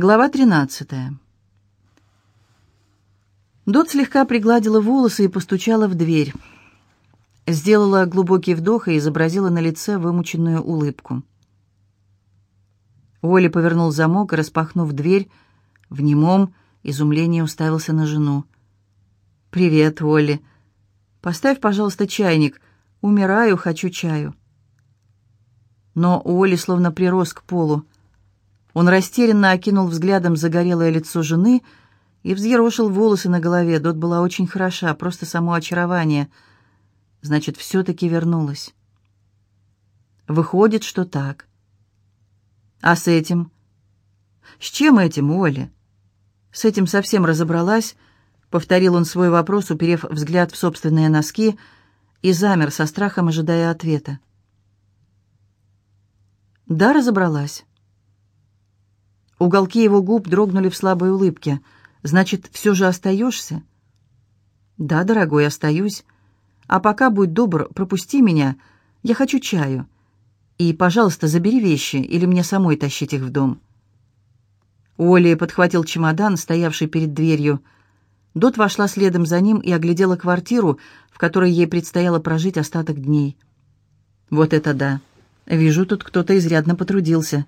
Глава 13. Дот слегка пригладила волосы и постучала в дверь. Сделала глубокий вдох и изобразила на лице вымученную улыбку. Оля повернул замок и, распахнув дверь, в немом изумлении уставился на жену. «Привет, Оля. Поставь, пожалуйста, чайник. Умираю, хочу чаю». Но Оля словно прирос к полу. Он растерянно окинул взглядом загорелое лицо жены и взъерошил волосы на голове. Дот была очень хороша, просто само очарование. Значит, все-таки вернулась. Выходит, что так. А с этим? С чем этим, Оля? С этим совсем разобралась, повторил он свой вопрос, уперев взгляд в собственные носки, и замер со страхом, ожидая ответа. Да, разобралась. Уголки его губ дрогнули в слабой улыбке. «Значит, все же остаешься?» «Да, дорогой, остаюсь. А пока, будь добр, пропусти меня. Я хочу чаю. И, пожалуйста, забери вещи, или мне самой тащить их в дом». Уолли подхватил чемодан, стоявший перед дверью. Дот вошла следом за ним и оглядела квартиру, в которой ей предстояло прожить остаток дней. «Вот это да! Вижу, тут кто-то изрядно потрудился».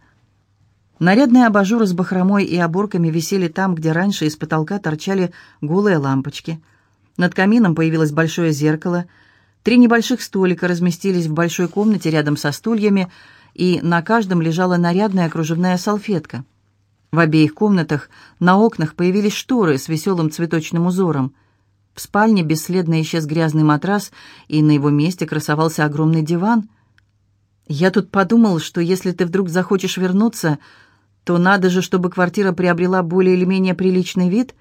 Нарядные абажуры с бахромой и оборками висели там, где раньше из потолка торчали голые лампочки. Над камином появилось большое зеркало. Три небольших столика разместились в большой комнате рядом со стульями, и на каждом лежала нарядная кружевная салфетка. В обеих комнатах на окнах появились шторы с веселым цветочным узором. В спальне бесследно исчез грязный матрас, и на его месте красовался огромный диван. «Я тут подумал, что если ты вдруг захочешь вернуться, то надо же, чтобы квартира приобрела более или менее приличный вид.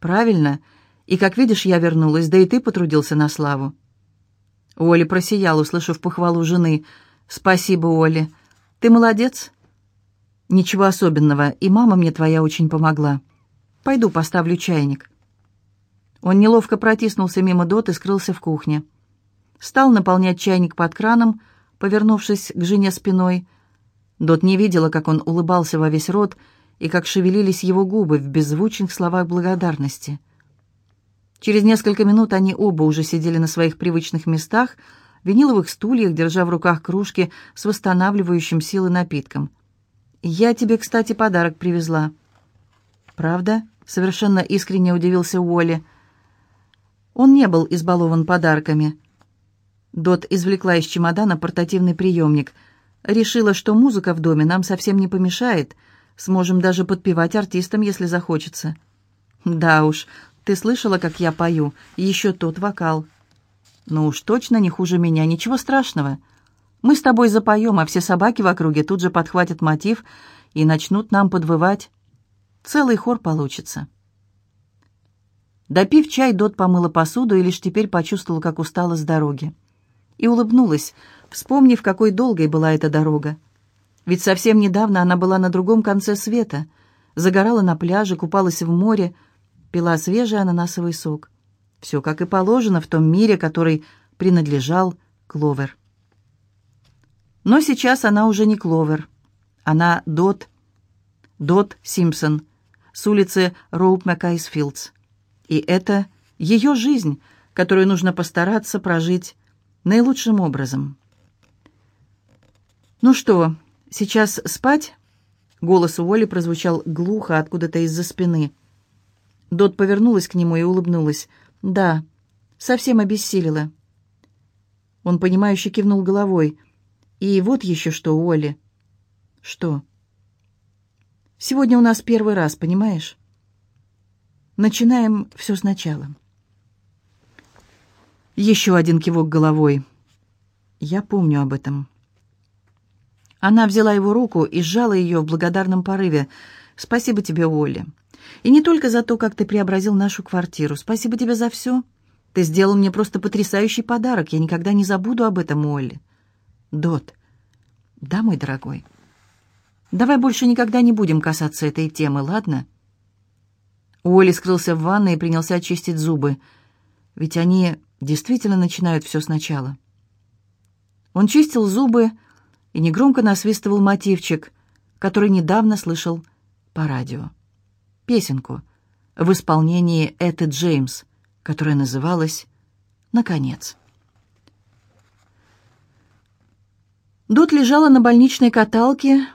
Правильно. И, как видишь, я вернулась, да и ты потрудился на славу. Оля просиял, услышав похвалу жены. «Спасибо, Оля. Ты молодец». «Ничего особенного, и мама мне твоя очень помогла. Пойду поставлю чайник». Он неловко протиснулся мимо Дот и скрылся в кухне. Стал наполнять чайник под краном, повернувшись к жене спиной, Дот не видела, как он улыбался во весь рот и как шевелились его губы в беззвучных словах благодарности. Через несколько минут они оба уже сидели на своих привычных местах, в виниловых стульях, держа в руках кружки с восстанавливающим силы напитком. «Я тебе, кстати, подарок привезла». «Правда?» — совершенно искренне удивился Уолли. Он не был избалован подарками. Дот извлекла из чемодана портативный приемник — Решила, что музыка в доме нам совсем не помешает. Сможем даже подпевать артистам, если захочется. Да уж, ты слышала, как я пою? Еще тот вокал. Ну уж точно не хуже меня, ничего страшного. Мы с тобой запоем, а все собаки в округе тут же подхватят мотив и начнут нам подвывать. Целый хор получится. Допив чай, Дот помыла посуду и лишь теперь почувствовала, как устала с дороги. И улыбнулась, вспомнив, какой долгой была эта дорога. Ведь совсем недавно она была на другом конце света, загорала на пляже, купалась в море, пила свежий ананасовый сок. Все как и положено в том мире, который принадлежал Кловер. Но сейчас она уже не Кловер. Она Дот, Дот Симпсон, с улицы Роуп Маккайсфилдс. И это ее жизнь, которую нужно постараться прожить наилучшим образом. «Ну что, сейчас спать?» Голос Уолли прозвучал глухо откуда-то из-за спины. Дот повернулась к нему и улыбнулась. «Да, совсем обессилила». Он, понимающе кивнул головой. «И вот еще что, Уолли». «Что?» «Сегодня у нас первый раз, понимаешь?» «Начинаем все сначала». Еще один кивок головой. «Я помню об этом». Она взяла его руку и сжала ее в благодарном порыве. «Спасибо тебе, Оля. И не только за то, как ты преобразил нашу квартиру. Спасибо тебе за все. Ты сделал мне просто потрясающий подарок. Я никогда не забуду об этом, Олли». «Дот». «Да, мой дорогой». «Давай больше никогда не будем касаться этой темы, ладно?» Уолли скрылся в ванной и принялся очистить зубы. Ведь они действительно начинают все сначала. Он чистил зубы, и негромко насвистывал мотивчик, который недавно слышал по радио. Песенку в исполнении Эты Джеймс, которая называлась «Наконец». Дот лежала на больничной каталке,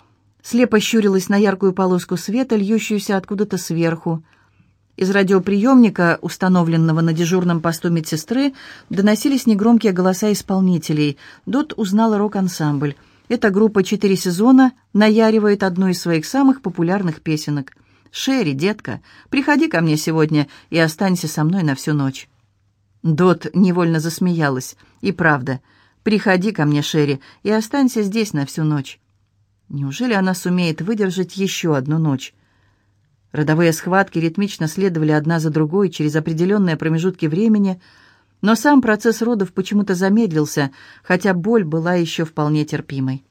слепо щурилась на яркую полоску света, льющуюся откуда-то сверху. Из радиоприемника, установленного на дежурном посту медсестры, доносились негромкие голоса исполнителей. Дот узнала рок-ансамбль. Эта группа четыре сезона наяривает одну из своих самых популярных песенок. «Шерри, детка, приходи ко мне сегодня и останься со мной на всю ночь». Дот невольно засмеялась. «И правда, приходи ко мне, Шерри, и останься здесь на всю ночь». Неужели она сумеет выдержать еще одну ночь? Родовые схватки ритмично следовали одна за другой через определенные промежутки времени, но сам процесс родов почему-то замедлился, хотя боль была еще вполне терпимой.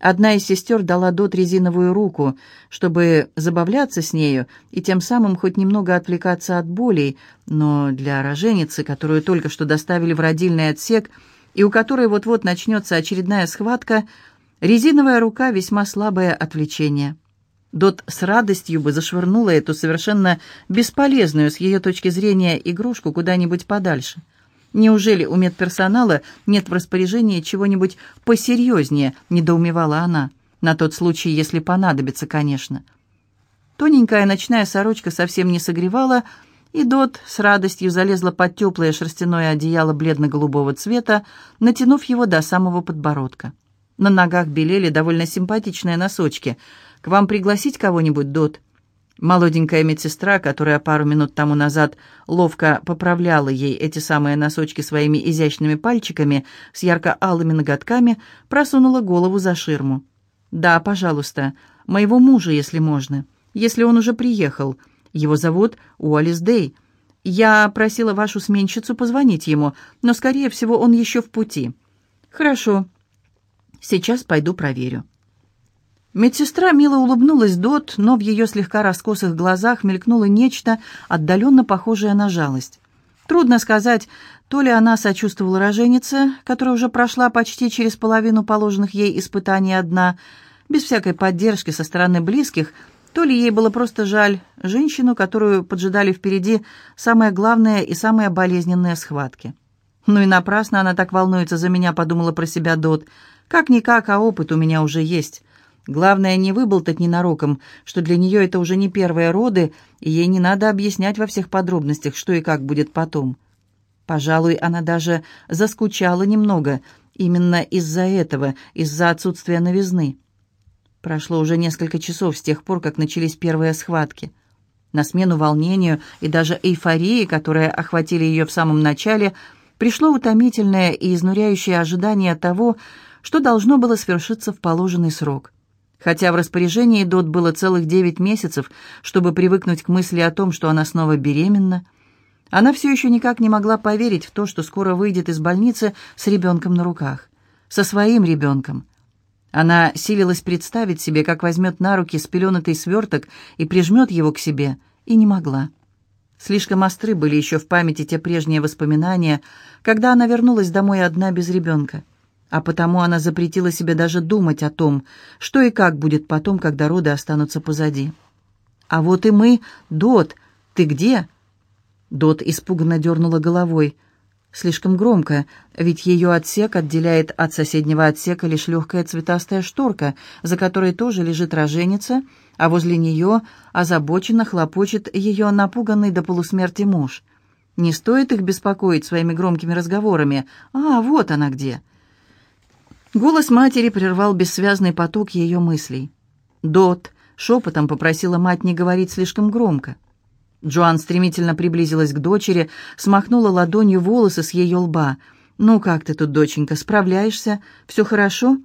Одна из сестер дала Дот резиновую руку, чтобы забавляться с нею и тем самым хоть немного отвлекаться от болей, но для роженицы, которую только что доставили в родильный отсек и у которой вот-вот начнется очередная схватка, резиновая рука — весьма слабое отвлечение. Дот с радостью бы зашвырнула эту совершенно бесполезную с ее точки зрения игрушку куда-нибудь подальше. Неужели у медперсонала нет в распоряжении чего-нибудь посерьезнее, недоумевала она, на тот случай, если понадобится, конечно. Тоненькая ночная сорочка совсем не согревала, и Дот с радостью залезла под теплое шерстяное одеяло бледно-голубого цвета, натянув его до самого подбородка. На ногах белели довольно симпатичные носочки — к вам пригласить кого-нибудь, Дот?» Молоденькая медсестра, которая пару минут тому назад ловко поправляла ей эти самые носочки своими изящными пальчиками с ярко-алыми ноготками, просунула голову за ширму. «Да, пожалуйста, моего мужа, если можно, если он уже приехал. Его зовут Уоллес Дэй. Я просила вашу сменщицу позвонить ему, но, скорее всего, он еще в пути». «Хорошо. Сейчас пойду проверю». Медсестра мило улыбнулась Дот, но в ее слегка раскосых глазах мелькнуло нечто, отдаленно похожее на жалость. Трудно сказать, то ли она сочувствовала роженице, которая уже прошла почти через половину положенных ей испытаний одна, без всякой поддержки со стороны близких, то ли ей было просто жаль женщину, которую поджидали впереди самые главные и самые болезненные схватки. «Ну и напрасно она так волнуется за меня», — подумала про себя Дот. «Как-никак, а опыт у меня уже есть». Главное не выболтать ненароком, что для нее это уже не первые роды, и ей не надо объяснять во всех подробностях, что и как будет потом. Пожалуй, она даже заскучала немного, именно из-за этого, из-за отсутствия новизны. Прошло уже несколько часов с тех пор, как начались первые схватки. На смену волнению и даже эйфории, которые охватили ее в самом начале, пришло утомительное и изнуряющее ожидание того, что должно было свершиться в положенный срок – Хотя в распоряжении Дот было целых девять месяцев, чтобы привыкнуть к мысли о том, что она снова беременна, она все еще никак не могла поверить в то, что скоро выйдет из больницы с ребенком на руках. Со своим ребенком. Она силилась представить себе, как возьмет на руки спеленатый сверток и прижмет его к себе, и не могла. Слишком остры были еще в памяти те прежние воспоминания, когда она вернулась домой одна без ребенка а потому она запретила себе даже думать о том, что и как будет потом, когда роды останутся позади. «А вот и мы. Дот, ты где?» Дот испуганно дернула головой. Слишком громко, ведь ее отсек отделяет от соседнего отсека лишь легкая цветастая шторка, за которой тоже лежит роженица, а возле нее озабоченно хлопочет ее напуганный до полусмерти муж. Не стоит их беспокоить своими громкими разговорами. «А, вот она где!» Голос матери прервал бессвязный поток ее мыслей. Дот шепотом попросила мать не говорить слишком громко. Джоан стремительно приблизилась к дочери, смахнула ладонью волосы с ее лба. «Ну как ты тут, доченька, справляешься? Все хорошо?»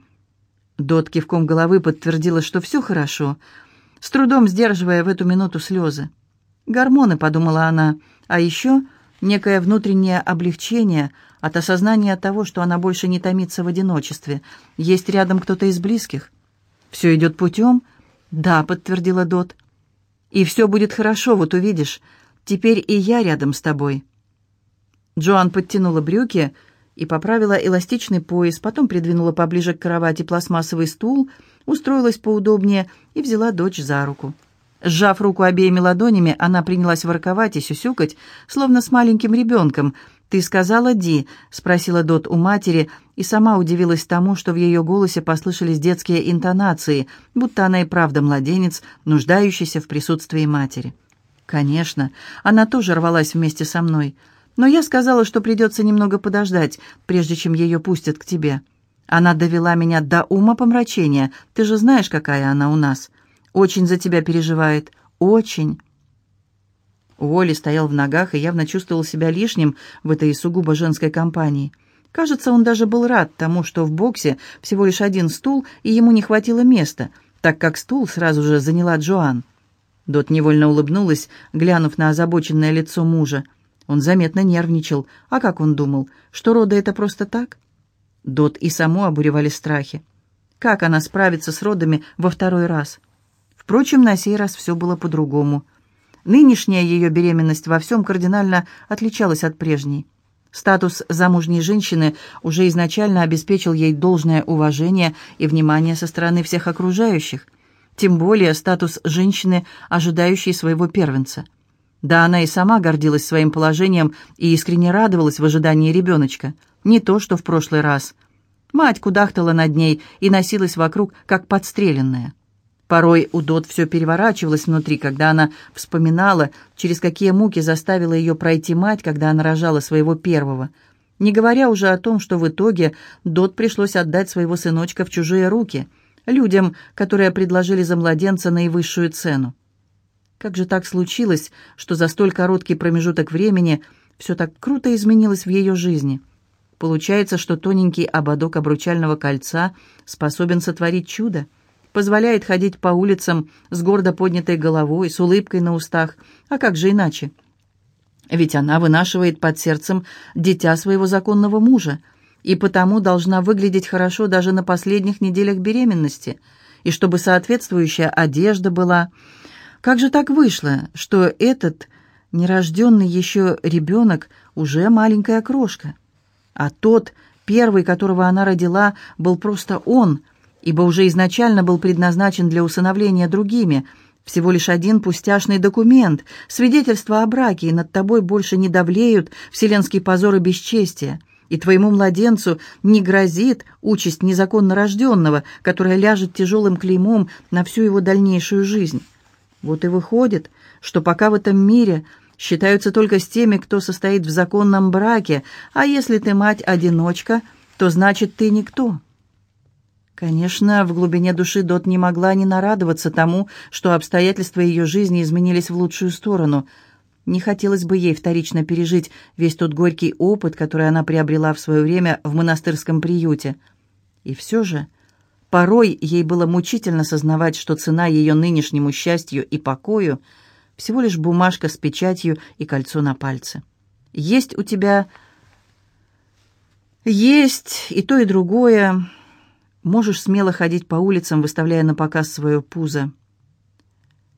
Дот кивком головы подтвердила, что все хорошо, с трудом сдерживая в эту минуту слезы. «Гормоны», — подумала она, — «а еще некое внутреннее облегчение от осознания того, что она больше не томится в одиночестве. Есть рядом кто-то из близких. «Все идет путем?» «Да», — подтвердила Дот. «И все будет хорошо, вот увидишь. Теперь и я рядом с тобой». Джоан подтянула брюки и поправила эластичный пояс, потом придвинула поближе к кровати пластмассовый стул, устроилась поудобнее и взяла дочь за руку. Сжав руку обеими ладонями, она принялась ворковать и сюсюкать, словно с маленьким ребенком. «Ты сказала, Ди?» — спросила Дот у матери, и сама удивилась тому, что в ее голосе послышались детские интонации, будто она и правда младенец, нуждающийся в присутствии матери. «Конечно, она тоже рвалась вместе со мной. Но я сказала, что придется немного подождать, прежде чем ее пустят к тебе. Она довела меня до ума помрачения. Ты же знаешь, какая она у нас. Очень за тебя переживает. Очень». Уолли стоял в ногах и явно чувствовал себя лишним в этой сугубо женской компании. Кажется, он даже был рад тому, что в боксе всего лишь один стул, и ему не хватило места, так как стул сразу же заняла Джоан. Дот невольно улыбнулась, глянув на озабоченное лицо мужа. Он заметно нервничал. А как он думал, что роды это просто так? Дот и саму обуревали страхи. Как она справится с родами во второй раз? Впрочем, на сей раз все было по-другому. Нынешняя ее беременность во всем кардинально отличалась от прежней. Статус замужней женщины уже изначально обеспечил ей должное уважение и внимание со стороны всех окружающих, тем более статус женщины, ожидающей своего первенца. Да, она и сама гордилась своим положением и искренне радовалась в ожидании ребеночка. Не то, что в прошлый раз. Мать кудахтала над ней и носилась вокруг, как подстреленная. Порой у Дот все переворачивалось внутри, когда она вспоминала, через какие муки заставила ее пройти мать, когда она рожала своего первого. Не говоря уже о том, что в итоге Дот пришлось отдать своего сыночка в чужие руки, людям, которые предложили за младенца наивысшую цену. Как же так случилось, что за столь короткий промежуток времени все так круто изменилось в ее жизни? Получается, что тоненький ободок обручального кольца способен сотворить чудо позволяет ходить по улицам с гордо поднятой головой, с улыбкой на устах. А как же иначе? Ведь она вынашивает под сердцем дитя своего законного мужа, и потому должна выглядеть хорошо даже на последних неделях беременности, и чтобы соответствующая одежда была. Как же так вышло, что этот нерожденный еще ребенок уже маленькая крошка, а тот, первый, которого она родила, был просто он — ибо уже изначально был предназначен для усыновления другими. Всего лишь один пустяшный документ, свидетельство о браке, и над тобой больше не давлеют вселенский позор и бесчестие. И твоему младенцу не грозит участь незаконно рожденного, которая ляжет тяжелым клеймом на всю его дальнейшую жизнь. Вот и выходит, что пока в этом мире считаются только с теми, кто состоит в законном браке, а если ты мать-одиночка, то значит ты никто». Конечно, в глубине души Дот не могла не нарадоваться тому, что обстоятельства ее жизни изменились в лучшую сторону. Не хотелось бы ей вторично пережить весь тот горький опыт, который она приобрела в свое время в монастырском приюте. И все же, порой ей было мучительно сознавать, что цена ее нынешнему счастью и покою — всего лишь бумажка с печатью и кольцо на пальце. Есть у тебя... Есть и то, и другое... Можешь смело ходить по улицам, выставляя на показ свое пузо.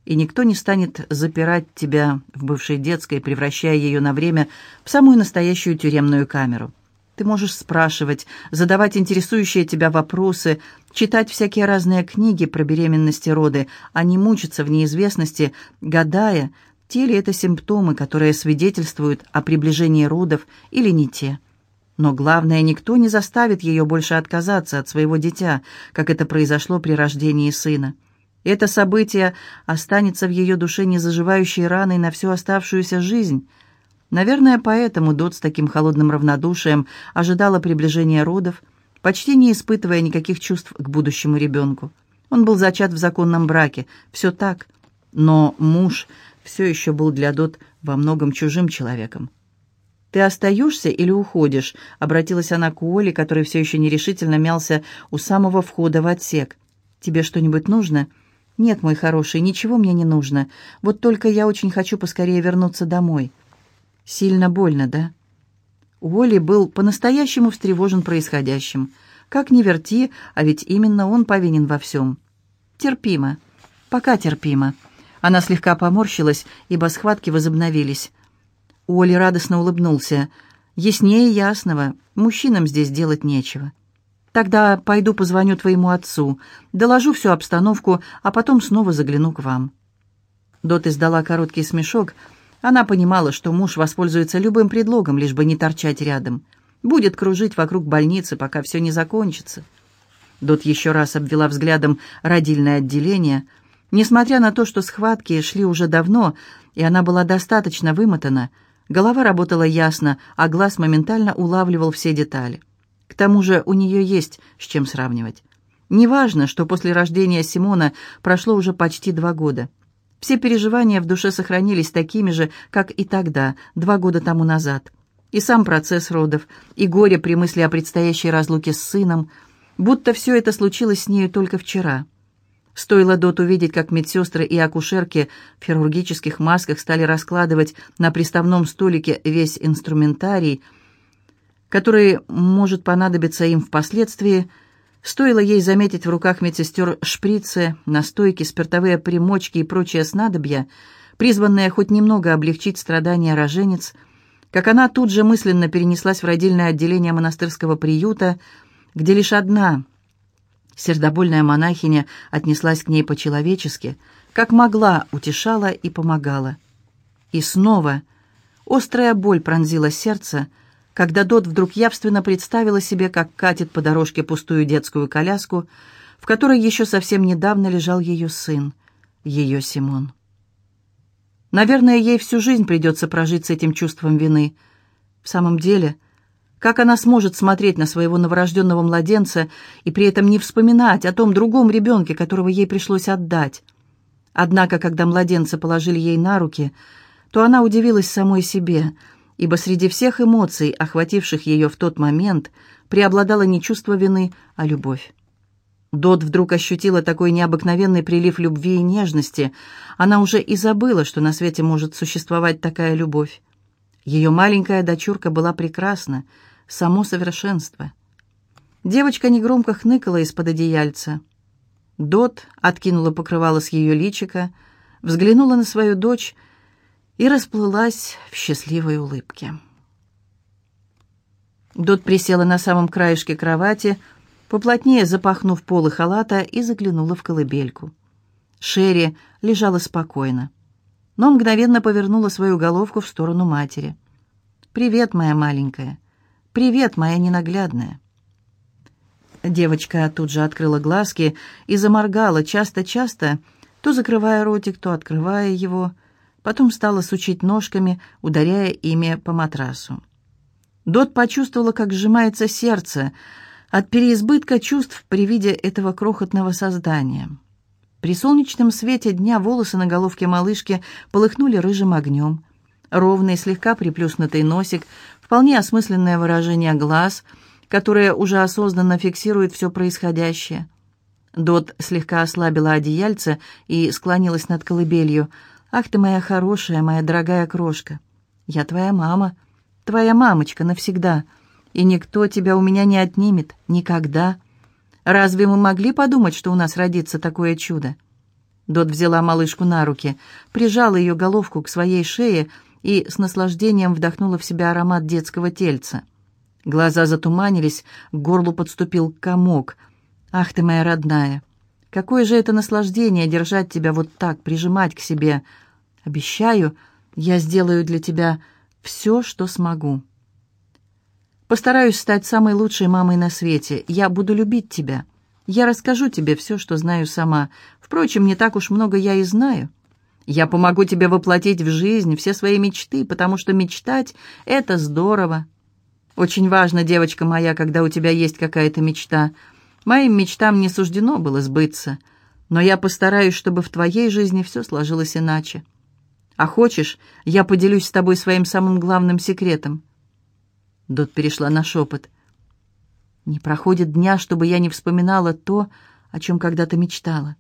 И никто не станет запирать тебя в бывшей детской, превращая ее на время в самую настоящую тюремную камеру. Ты можешь спрашивать, задавать интересующие тебя вопросы, читать всякие разные книги про беременность и роды, а не мучиться в неизвестности, гадая, те ли это симптомы, которые свидетельствуют о приближении родов или не те. Но главное, никто не заставит ее больше отказаться от своего дитя, как это произошло при рождении сына. Это событие останется в ее душе незаживающей раной на всю оставшуюся жизнь. Наверное, поэтому Дот с таким холодным равнодушием ожидала приближения родов, почти не испытывая никаких чувств к будущему ребенку. Он был зачат в законном браке, все так, но муж все еще был для Дот во многом чужим человеком. «Ты остаешься или уходишь?» — обратилась она к Уолли, который все еще нерешительно мялся у самого входа в отсек. «Тебе что-нибудь нужно?» «Нет, мой хороший, ничего мне не нужно. Вот только я очень хочу поскорее вернуться домой». «Сильно больно, да?» Уолли был по-настоящему встревожен происходящим. Как ни верти, а ведь именно он повинен во всем. «Терпимо. Пока терпимо». Она слегка поморщилась, ибо схватки возобновились. Уолли радостно улыбнулся. «Яснее ясного. Мужчинам здесь делать нечего. Тогда пойду позвоню твоему отцу, доложу всю обстановку, а потом снова загляну к вам». Дот издала короткий смешок. Она понимала, что муж воспользуется любым предлогом, лишь бы не торчать рядом. Будет кружить вокруг больницы, пока все не закончится. Дот еще раз обвела взглядом родильное отделение. Несмотря на то, что схватки шли уже давно, и она была достаточно вымотана, голова работала ясно, а глаз моментально улавливал все детали. К тому же у нее есть с чем сравнивать. Неважно, что после рождения Симона прошло уже почти два года. Все переживания в душе сохранились такими же, как и тогда, два года тому назад. И сам процесс родов, и горе при мысли о предстоящей разлуке с сыном, будто все это случилось с нею только вчера. Стоило Дот увидеть, как медсестры и акушерки в хирургических масках стали раскладывать на приставном столике весь инструментарий, который может понадобиться им впоследствии – Стоило ей заметить в руках медсестер шприцы, настойки, спиртовые примочки и прочие снадобья, призванные хоть немного облегчить страдания роженец, как она тут же мысленно перенеслась в родильное отделение монастырского приюта, где лишь одна сердобольная монахиня отнеслась к ней по-человечески, как могла, утешала и помогала. И снова острая боль пронзила сердце, когда Дот вдруг явственно представила себе, как катит по дорожке пустую детскую коляску, в которой еще совсем недавно лежал ее сын, ее Симон. Наверное, ей всю жизнь придется прожить с этим чувством вины. В самом деле, как она сможет смотреть на своего новорожденного младенца и при этом не вспоминать о том другом ребенке, которого ей пришлось отдать? Однако, когда младенца положили ей на руки, то она удивилась самой себе — ибо среди всех эмоций, охвативших ее в тот момент, преобладало не чувство вины, а любовь. Дот вдруг ощутила такой необыкновенный прилив любви и нежности. Она уже и забыла, что на свете может существовать такая любовь. Ее маленькая дочурка была прекрасна, само совершенство. Девочка негромко хныкала из-под одеяльца. Дот откинула покрывало с ее личика, взглянула на свою дочь и расплылась в счастливой улыбке. Дот присела на самом краешке кровати, поплотнее запахнув полы халата и заглянула в колыбельку. Шерри лежала спокойно, но мгновенно повернула свою головку в сторону матери. «Привет, моя маленькая! Привет, моя ненаглядная!» Девочка тут же открыла глазки и заморгала часто-часто, то закрывая ротик, то открывая его, — потом стала сучить ножками, ударяя ими по матрасу. Дот почувствовала, как сжимается сердце от переизбытка чувств при виде этого крохотного создания. При солнечном свете дня волосы на головке малышки полыхнули рыжим огнем. Ровный, слегка приплюснутый носик, вполне осмысленное выражение глаз, которое уже осознанно фиксирует все происходящее. Дот слегка ослабила одеяльце и склонилась над колыбелью – «Ах ты моя хорошая, моя дорогая крошка! Я твоя мама, твоя мамочка навсегда, и никто тебя у меня не отнимет, никогда. Разве мы могли подумать, что у нас родится такое чудо?» Дот взяла малышку на руки, прижала ее головку к своей шее и с наслаждением вдохнула в себя аромат детского тельца. Глаза затуманились, к горлу подступил комок. «Ах ты моя родная! Какое же это наслаждение держать тебя вот так, прижимать к себе!» Обещаю, я сделаю для тебя все, что смогу. Постараюсь стать самой лучшей мамой на свете. Я буду любить тебя. Я расскажу тебе все, что знаю сама. Впрочем, не так уж много я и знаю. Я помогу тебе воплотить в жизнь все свои мечты, потому что мечтать — это здорово. Очень важно, девочка моя, когда у тебя есть какая-то мечта. Моим мечтам не суждено было сбыться, но я постараюсь, чтобы в твоей жизни все сложилось иначе. А хочешь, я поделюсь с тобой своим самым главным секретом?» Дот перешла на шепот. «Не проходит дня, чтобы я не вспоминала то, о чем когда-то мечтала.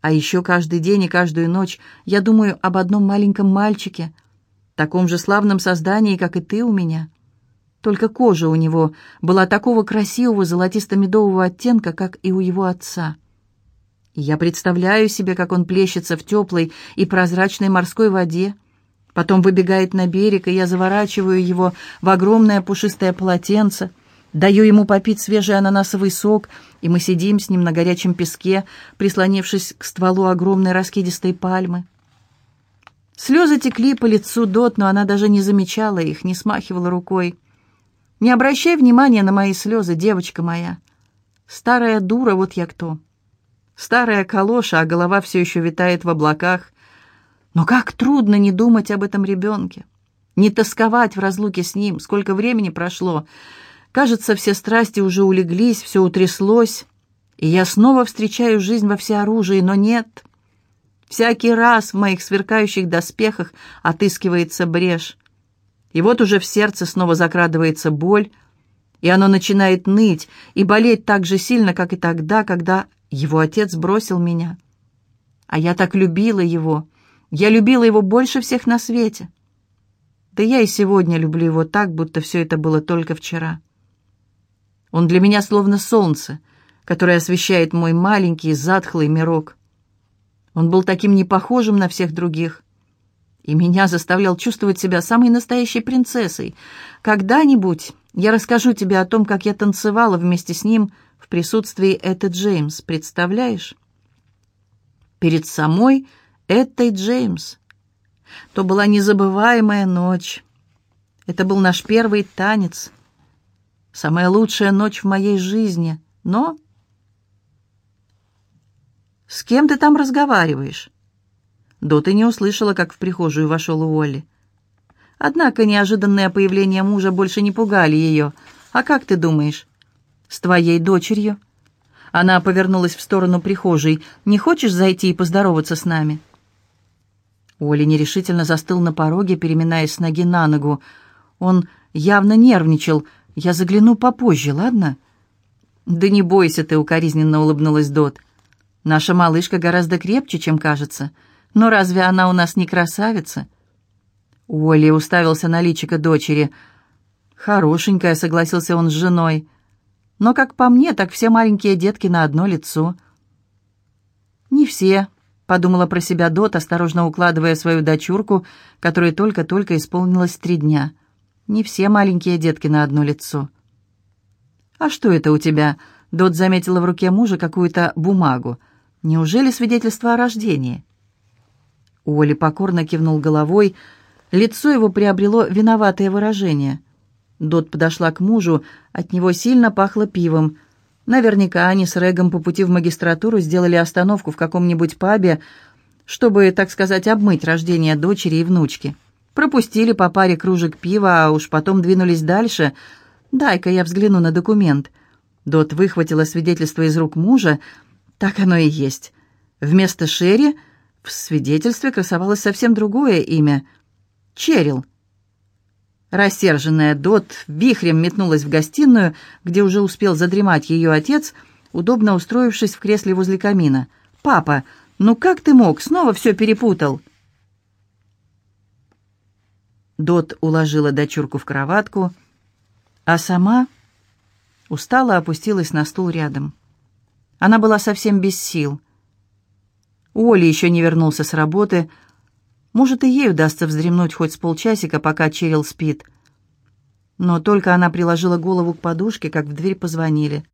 А еще каждый день и каждую ночь я думаю об одном маленьком мальчике, таком же славном создании, как и ты у меня. Только кожа у него была такого красивого золотисто-медового оттенка, как и у его отца». Я представляю себе, как он плещется в теплой и прозрачной морской воде. Потом выбегает на берег, и я заворачиваю его в огромное пушистое полотенце, даю ему попить свежий ананасовый сок, и мы сидим с ним на горячем песке, прислонившись к стволу огромной раскидистой пальмы. Слезы текли по лицу Дот, но она даже не замечала их, не смахивала рукой. «Не обращай внимания на мои слезы, девочка моя. Старая дура, вот я кто. Старая калоша, а голова все еще витает в облаках. Но как трудно не думать об этом ребенке, не тосковать в разлуке с ним, сколько времени прошло. Кажется, все страсти уже улеглись, все утряслось, и я снова встречаю жизнь во всеоружии, но нет». Всякий раз в моих сверкающих доспехах отыскивается брешь. И вот уже в сердце снова закрадывается боль, и оно начинает ныть и болеть так же сильно, как и тогда, когда его отец бросил меня. А я так любила его. Я любила его больше всех на свете. Да я и сегодня люблю его так, будто все это было только вчера. Он для меня словно солнце, которое освещает мой маленький затхлый мирок. Он был таким непохожим на всех других. И меня заставлял чувствовать себя самой настоящей принцессой. Когда-нибудь я расскажу тебе о том, как я танцевала вместе с ним в присутствии Эты Джеймс, представляешь? Перед самой Этой Джеймс. То была незабываемая ночь. Это был наш первый танец. Самая лучшая ночь в моей жизни. Но «С кем ты там разговариваешь?» Дота не услышала, как в прихожую вошел Уолли. Однако неожиданное появление мужа больше не пугали ее. «А как ты думаешь?» «С твоей дочерью?» Она повернулась в сторону прихожей. «Не хочешь зайти и поздороваться с нами?» Уолли нерешительно застыл на пороге, переминаясь с ноги на ногу. Он явно нервничал. «Я загляну попозже, ладно?» «Да не бойся ты», — укоризненно улыбнулась Дот. Наша малышка гораздо крепче, чем кажется. Но разве она у нас не красавица?» Уолли уставился на личико дочери. «Хорошенькая», — согласился он с женой. «Но, как по мне, так все маленькие детки на одно лицо». «Не все», — подумала про себя Дот, осторожно укладывая свою дочурку, которой только-только исполнилось три дня. «Не все маленькие детки на одно лицо». «А что это у тебя?» Дот заметила в руке мужа какую-то бумагу. Неужели свидетельство о рождении? Уолли покорно кивнул головой. Лицо его приобрело виноватое выражение. Дот подошла к мужу, от него сильно пахло пивом. Наверняка они с Регом по пути в магистратуру сделали остановку в каком-нибудь пабе, чтобы, так сказать, обмыть рождение дочери и внучки. Пропустили по паре кружек пива, а уж потом двинулись дальше. «Дай-ка я взгляну на документ». Дот выхватила свидетельство из рук мужа, так оно и есть. Вместо Шерри в свидетельстве красовалось совсем другое имя — Черил. Рассерженная Дот вихрем метнулась в гостиную, где уже успел задремать ее отец, удобно устроившись в кресле возле камина. «Папа, ну как ты мог? Снова все перепутал!» Дот уложила дочурку в кроватку, а сама устало опустилась на стул рядом. Она была совсем без сил. Оли еще не вернулся с работы. Может, и ей удастся вздремнуть хоть с полчасика, пока Черил спит. Но только она приложила голову к подушке, как в дверь позвонили.